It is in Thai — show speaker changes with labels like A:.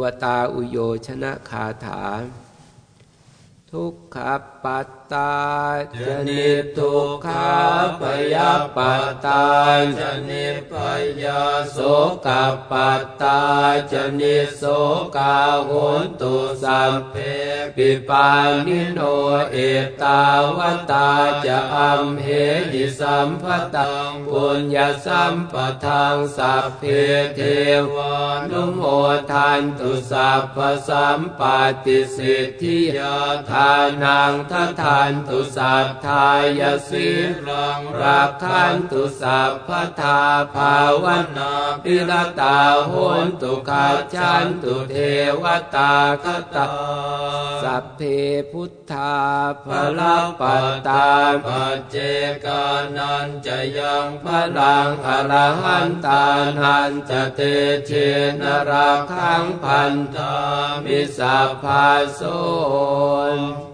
A: วตาอุโยชนะคาถา ทุกขปัตตาจนิทุกขาปยาปัตตาจนิปยาโสกปัตตาจนิโสกาโหนตุสัมเพปิปานิโนเอตาวตาจะอัมเหหิสัมปตังปุญญสัมปทังสัพเพเทวานุโมทันตุสัพพสัมปติสิทธิยาทานังทัทานตุสัทธายสิรังรักขันตุสัพพทาภาวนาปิรตาโหนตุขาชันตุเทวตาคตาสัพเพพุทธาภลปัตตาปัจเจกานันจะยังพลังอรหันตานันจะเตเชนราคังพันธามิสัพพาโสน